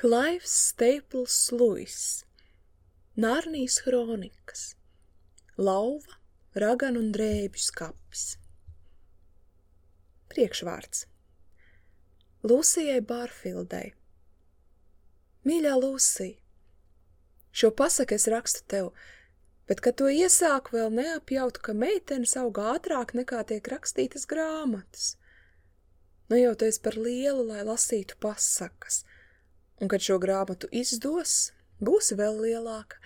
Klaivs Staples Luis, Nārnijas hronikas, Lauva, Ragan un drēbju skapis. Priekšvārds Lūsijai Bārfildai Mīļā Lūsija, šo pasaku es rakstu tev, bet, kad to iesāku, vēl neapjautu, ka meitenes aug ātrāk nekā tiek rakstītas grāmatas. Nu jau tu esi par lielu, lai lasītu pasakas, un kad šo grāmatu izdos, būsi vēl lielāka.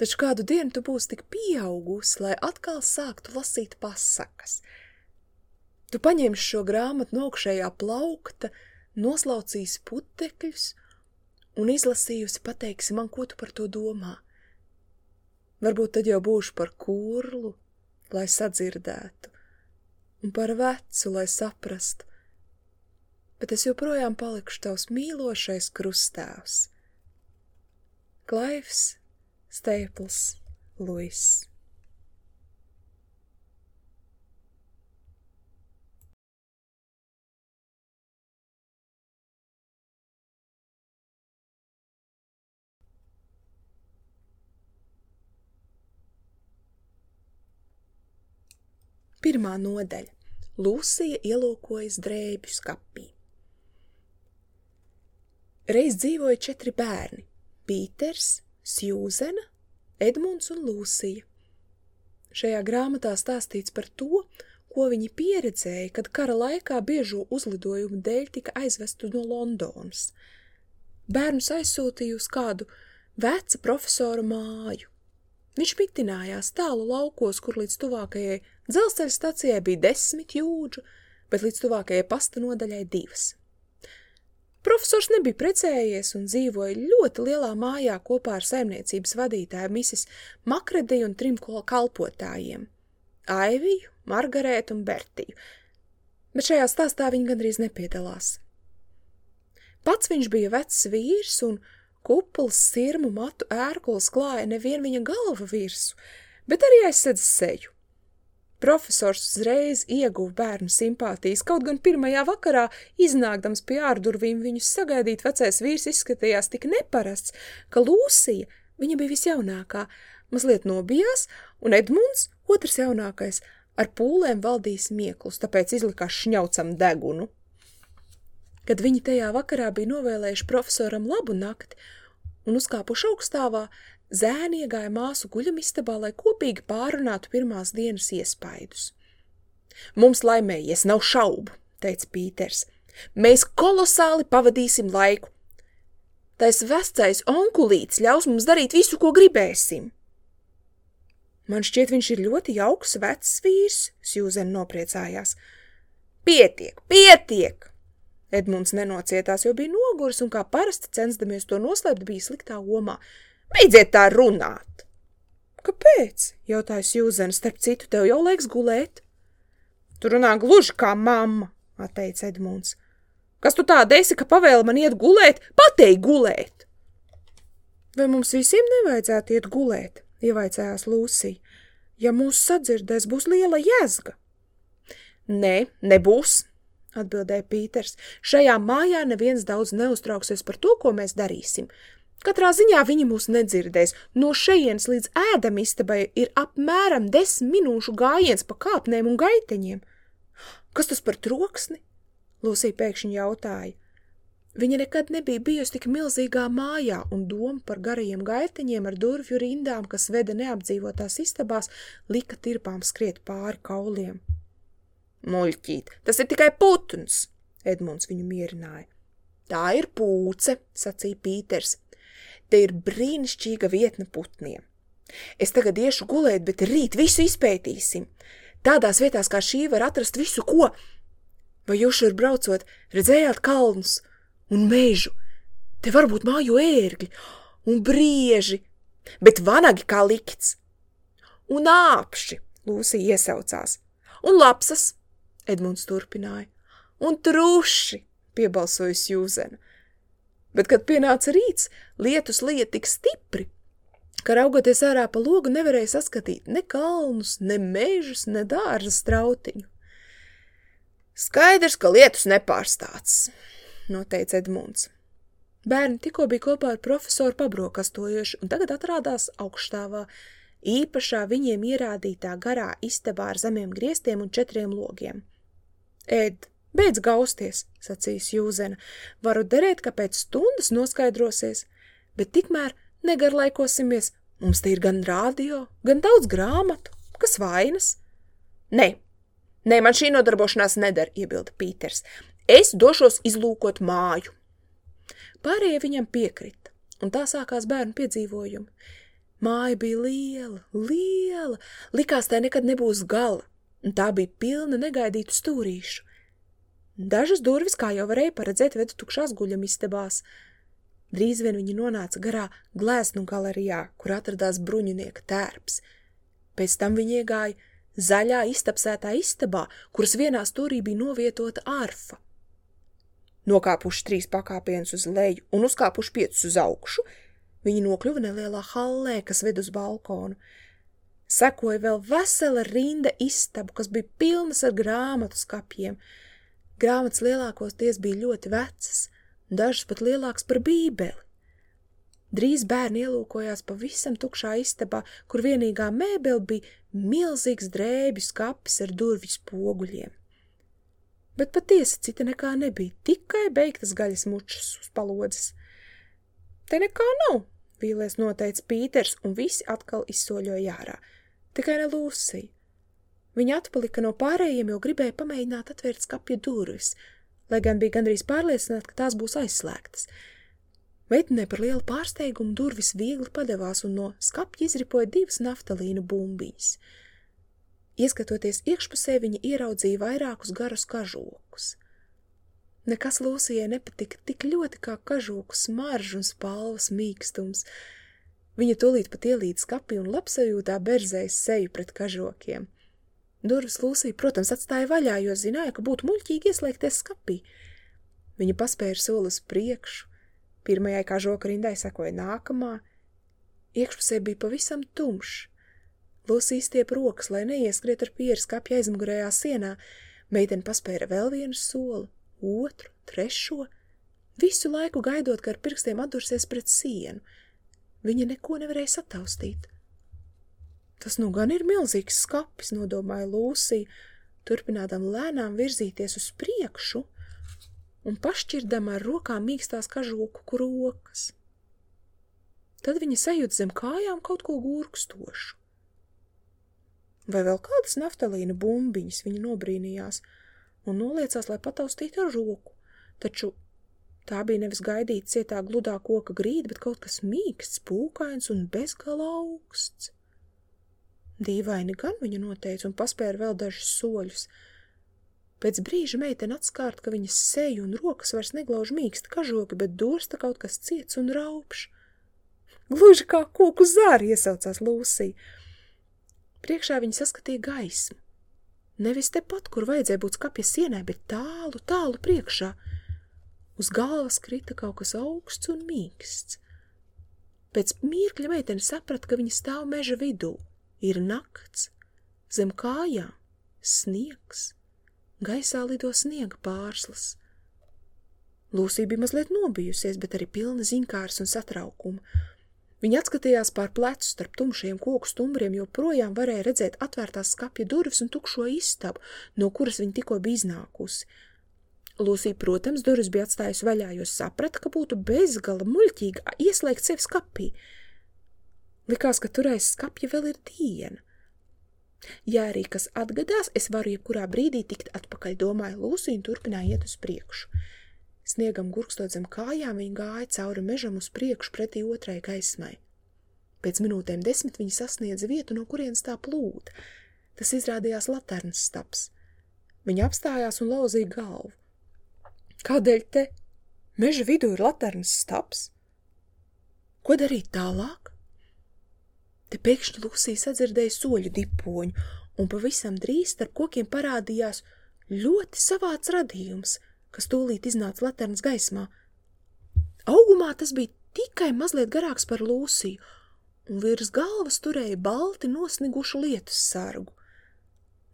Taču kādu dienu tu būsi tik pieaugusi, lai atkal sāktu lasīt pasakas. Tu paņemsi šo grāmatu no augšējā plaukta, noslaucīsi putekļus un izlasījusi pateiksi man, ko tu par to domā. Varbūt tad jau būšu par kurlu, lai sadzirdētu, un par vecu, lai saprastu, bet es joprojām palikšu tavs mīlošais krustāvs. Klaivs, Staples, Luis. Pirmā nodaļa – Lūsija ielūkojas drēbju skapī. Reiz dzīvoja četri bērni – Pīters, Sjūzena, Edmunds un Lūsija. Šajā grāmatā stāstīts par to, ko viņi pieredzēja, kad kara laikā biežo uzlidojumu dēļ tika aizvestu no Londonas. Bērnus aizsūtīja uz kādu veca profesora māju. Viņš mitinājās tālu laukos, kur līdz tuvākajai dzelzceļa stacijai bija desmit jūdžu, bet līdz tuvākajai pasta nodaļai divas. Profesors nebija precējies un dzīvoja ļoti lielā mājā kopā ar saimniecības vadītāju misis Makrediju un trim kalpotājiem – Aiviju, Margarētu un Bertiju, bet šajā stāstā viņi gandrīz nepiedalās. Pats viņš bija vecs vīrs un Kupls, sirmu, matu ērkuls klāja nevien viņa galva virsu, bet arī aizsedz seju. Profesors uzreiz ieguva bērnu simpātijas, kaut gan pirmajā vakarā, iznākdams pie ārdurvīm viņus sagaidīt, vecais vīrs izskatījās tik neparasts, ka Lūsija, viņa bija visjaunākā, mazliet nobijās, un Edmunds, otrs jaunākais, ar pūlēm valdīs mieklus, tāpēc izlikās šņaucam degunu. Kad viņi tajā vakarā bija novēlējuši profesoram labu nakti un uzkāpuši augstāvā, zēni iegāja māsu guļamistabā, lai kopīgi pārunātu pirmās dienas iespaidus. Mums laimējies, nav šaubu, teica Pīters. Mēs kolosāli pavadīsim laiku. Tais vecais onkulīts ļaus mums darīt visu, ko gribēsim. Man šķiet, viņš ir ļoti jauks vecs vīrs, Sjūzen nopriecājās. Pietiek, pietiek, Edmunds nenocietās, jo bija nogurs un kā parasti censdamies to noslēpt bija sliktā omā. Beidziet tā runāt! Kāpēc? jautāja Sjūzena, starp citu, tev jau laiks gulēt. Tu runā gluži kā mamma, atteica Edmunds. Kas tu tāda esi, ka pavēla man iet gulēt? Patei gulēt! Vai mums visiem nevajadzētu iet gulēt? ievaicājās Lūsija. Ja mūs sadzirdēs, būs liela jēzga. Nē, nebūs, atbildēja Pīters. Šajā mājā neviens daudz neuztrauksies par to, ko mēs darīsim. Katrā ziņā viņi mūs nedzirdēs. No šejienes līdz ēdam istabai ir apmēram desmit minūšu gājiens pa kāpnēm un gaiteņiem. Kas tas par troksni? Lūsija pēkšņi jautāja. Viņa nekad nebija bijusi tik milzīgā mājā, un doma par garajiem gaiteņiem ar durvju rindām, kas veda neapdzīvotās istabās, lika tirpām skriet pāri kauliem. Muļķīt, tas ir tikai putns, Edmunds viņu mierināja. Tā ir pūce, sacīja Pīters. Te ir brīnišķīga vietne putniem. Es tagad iešu gulēt, bet rīt visu izpētīsim. Tādās vietās kā šī var atrast visu, ko. Vai jūs šur braucot, redzējāt kalnus un mežu? Te varbūt māju ērgļi un brieži, bet vanagi kā likts. Un āpši, Lūsija iesaucās, un lapsas, Edmunds turpināja. Un truši, piebalsoja Jūzena. Bet, kad pienāca rīts, lietus lija tik stipri, ka raugoties ārā pa logu nevarēja saskatīt ne kalnus, ne mežus, ne dārza strautiņu. Skaidrs, ka lietus nepārstāts, noteica Edmunds. Bērni tikko bija kopā ar profesoru pabrokastojuši un tagad atrādās augstāvā, īpašā viņiem ierādītā garā istabā ar zemiem griestiem un četriem logiem. Ed, beidz gausties, sacīs Jūzena, varu derēt, ka pēc stundas noskaidrosies, bet tikmēr negarlaikosimies, mums te ir gan rādio, gan daudz grāmatu, kas vainas. Nē, nē, man šī nodarbošanās nedara, iebilda Pīters. Es došos izlūkot māju. Pārējie viņam piekrita, un tā sākās bērnu piedzīvojumi. Māja bija liela, liela, likās tai nekad nebūs gala, un tā bija pilna negaidītu stūrīšu. Dažas durvis, kā jau varēja paredzēt, veda tukšās guļamistabās. Drīz vien viņi nonāca garā glēsnu galerijā, kur atradās bruņinieka tērps. Pēc tam viņi iegāja zaļā iztapsētā istabā, kuras vienā stūrī bija novietota arfa. Nokāpuši trīs pakāpienus uz leju un uzkāpuši piecus uz augšu, Viņi nokļuva nelielā hallē, kas ved uz balkonu. Sekoja vēl vesela rinda istabu, kas bija pilnas ar grāmatu skapjiem. Grāmatas lielākoties bija ļoti vecas, dažas pat lielākas par bībeli. Drīz bērni ielūkojās pavisam tukšā istabā, kur vienīgā mēbele bija milzīgs drēbju skapis ar durvju spoguļiem. Bet patiesi cita nekā nebija, tikai beigtas gaļas mučas uz palodzes. Te nekā nav, vīlies noteica Pīters, un visi atkal izsoļoja ārā. Tikai ne Lūsija. Viņa atpalika no pārējiem, jo gribēja pamēģināt atvērt skapja durvis, lai gan bija gandrīz pārliecināta, ka tās būs aizslēgtas. Meitenē par lielu pārsteigumu durvis viegli padevās, un no skapja izripoja divas naftalīnu bumbiņas. Ieskatoties iekšpusē, viņa ieraudzīja vairākus garus kažokus. Nekas Lūsijai nepatika tik ļoti kā kažoku smaržu un spalvas mīkstums. Viņa tūlīt pat ielīd skapī un labsajūtā berzējas seju pret kažokiem. Durvis Lūsija, protams, atstāja vaļā, jo zināja, ka būtu muļķīgi ieslēgties skapī. Viņa paspēra soli uz priekšu, pirmajai kažoka rindai sekoja nākamā. Iekšpusē bija pavisam tumšs. Lūsija stiep rokas, lai neieskriet ar pieru skapja aizmugurējā sienā. Meitene paspēra vēl vienu soli, otru, trešo, visu laiku gaidot, ka ar pirkstiem atdursies pret sienu. Viņa neko nevarēja sataustīt. Tas nu gan ir milzīgs skapis, nodomāja Lūsija, turpinādam lēnām virzīties uz priekšu un pašķirdam ar rokām mīkstās kažoku krokas. Tad viņa sajūt zem kājām kaut ko gurkstošu. Vai vēl kādas naftalīna bumbiņas viņa nobrīnījās – un noliecās, lai pataustītu ar roku, taču tā bija nevis gaidīt cietā gludā koka grīda, bet kaut kas mīksts, pūkains un bezgala augsts. Dīvaini gan viņa noteica un paspēra vēl dažus soļus. Pēc brīža meitene atskārt, ka viņas seju un rokas vairs neglauž mīksti kažoki, bet dursta kaut kas ciets un raupš. Gluži kā koku zāri iesaucās Lūsija. Priekšā viņa saskatīja gaismu. Nevis tepat, kur vajadzēja būt skapja sienai, bet tālu, tālu priekšā. Uz galvas krita kaut kas augsts un mīksts. Pēc mirkļa meitene saprata, ka viņa stāv meža vidū. Ir nakts, zem kājām, sniegs, gaisā lido sniega pārslas. Lūsija bija mazliet nobijusies, bet arī pilna ziņkārs un satraukuma. Viņa atskatījās pār plecu starp tumšiem koku stumbriem, jo projām varēja redzēt atvērtās skapja durvis un tukšo istabu, no kuras viņa tikko bija iznākusi. Lūsija, protams, durvis bija atstājusi vaļā, jo saprata, ka būtu bezgala muļķīgi ieslēgt sevi skapī. Likās, ka tur aiz skapja vēl ir diena. Ja arī kas atgadās, es varu jebkurā brīdī tikt atpakaļ, domāja Lūsija un turpināja iet uz priekšu. Sniegam gurkstot zem kājām, viņa gāja cauri mežam uz priekšu pretī otrai gaismai. Pēc minūtēm desmit viņa sasniedza vietu, no kurienes tā plūda. Tas izrādījās laternas staps. Viņa apstājās un lauzīja galvu. Kādēļ te? Meža vidū ir laternas staps? Ko darīt tālāk? Te pēkšņi Lūsija sadzirdēja soļu dipoņu, un pavisam drīz starp kokiem parādījās ļoti savāds radījums – kas tūlīt iznāca laternas gaismā. Augumā tas bija tikai mazliet garāks par Lūsiju, un virs galvas turēja balti nosnigušu lietus sargu.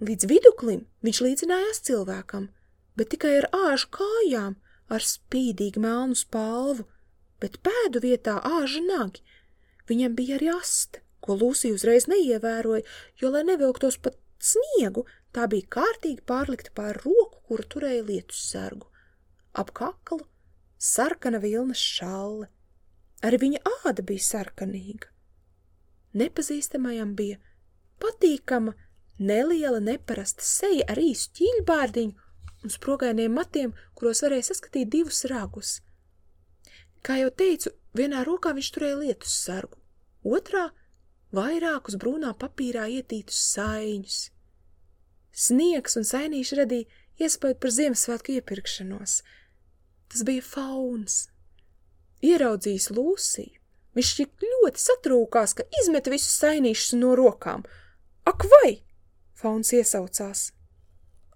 Līdz viduklim viņš līdzinājās cilvēkam, bet tikai ar āžu kājām, ar spīdīgu melnu spalvu, bet pēdu vietā āža nagi. Viņam bija arī asta, ko Lūsija uzreiz neievēroja, jo, lai nevilktos pat sniegu, tā bija kārtīgi pārlikta pār roku, kuru turēja lietus sargu. Ap kaklu sarkana vilnas šalle. Arī viņa āda bija sarkanīga. Nepazīstamajam bija patīkama, neliela, neparasta seja ar īstu ķīļbārdiņu un sprogainiem matiem, kuros varēja saskatīt divus ragus. Kā jau teicu, vienā rokā viņš turēja lietus sargu, otrā vairākus brūnā papīrā ietītus saiņus. Sniegs un sainīši radīja iespēju par Ziemassvētku iepirkšanos. Tas bija fauns. Ieraudzījis Lūsiju, viņš tik ļoti satrūkās, ka izmeta visus sainīšus no rokām. Ak vai! Fauns iesaucās.